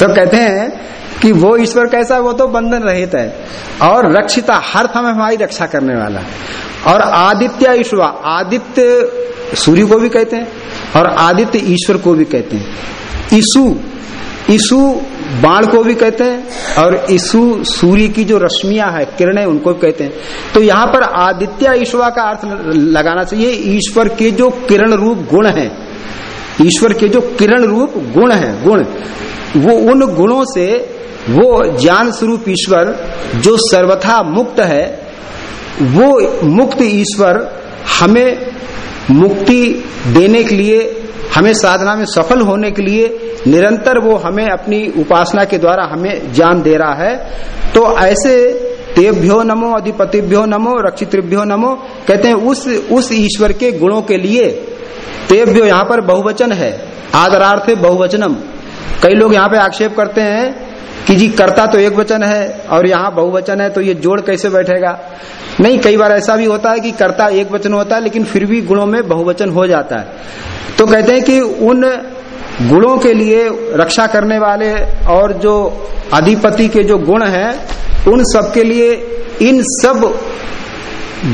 तो कहते हैं कि वो ईश्वर कैसा है, वो तो बंधन रहित है और रक्षिता हर समय हमारी रक्षा करने वाला और आदित्य ईश्वर, आदित्य सूर्य को भी कहते हैं और आदित्य ईश्वर को भी कहते हैं। ईसु ईसु बाण को भी कहते हैं और ईसु सूर्य की जो रश्मियाँ है, किरणें, उनको भी कहते हैं। तो यहाँ पर आदित्य ईश्वर का अर्थ लगाना चाहिए, ईश्वर के जो किरण रूप गुण है, ईश्वर के जो किरण रूप गुण है, गुण, वो उन गुणों से वो ज्ञान स्वरूप ईश्वर जो सर्वथा मुक्त है, वो मुक्त ईश्वर हमें मुक्ति देने के लिए, हमें साधना में सफल होने के लिए निरंतर वो हमें अपनी उपासना के द्वारा हमें ज्ञान दे रहा है। तो ऐसे तेभ्यो नमो, अधिपतिभ्यो नमो, रक्षितृभ्यो नमो, कहते हैं उस उस ईश्वर के गुणों के लिए तेभ्यो यहाँ पर बहुवचन है। आदरार्थ बहुवचनम। कई लोग यहाँ पे आक्षेप करते हैं कि जी कर्ता तो एक वचन है और यहाँ बहुवचन है तो ये जोड़ कैसे बैठेगा? नहीं, कई बार ऐसा भी होता है कि कर्ता एक वचन होता है, लेकिन फिर भी गुणों में बहुवचन हो जाता है। तो कहते हैं कि उन गुणों के लिए रक्षा करने वाले और जो अधिपति के जो गुण हैं, उन सब के लिए, इन सब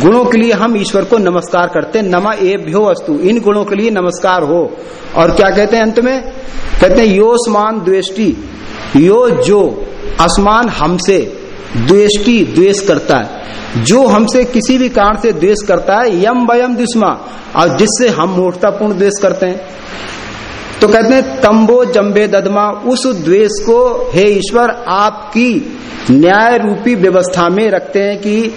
गुणों के लिए हम ईश्वर को नमस्कार करते हैं। नमा ए भ्यो वस्तु इन गुणों के लिए नमस्कार हो। और क्या कहते हैं अंत में? कहते हैं, यो समान द्वेष्टि। यो जो असमान हमसे द्वेष्टि द्वेष करता है। जो हमसे किसी भी कारण से द्वेष करता है, यम वयम दुष्मा और जिससे हम मूर्खतापूर्ण द्वेष करते हैं। तो कहते हैं, तंबो जम्बे ददमा, उस द्वेष को, हे ईश्वर, आपकी न्याय रूपी व्यवस्था में रखते हैं कि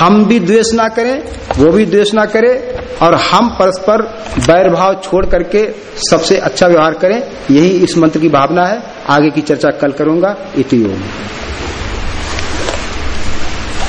हम भी द्वेष ना करें, वो भी द्वेष ना करे, और हम परस्पर बैर भाव छोड़ करके सबसे अच्छा व्यवहार करें। यही इस मंत्र की भावना है। आगे की चर्चा कल करूँगा। इति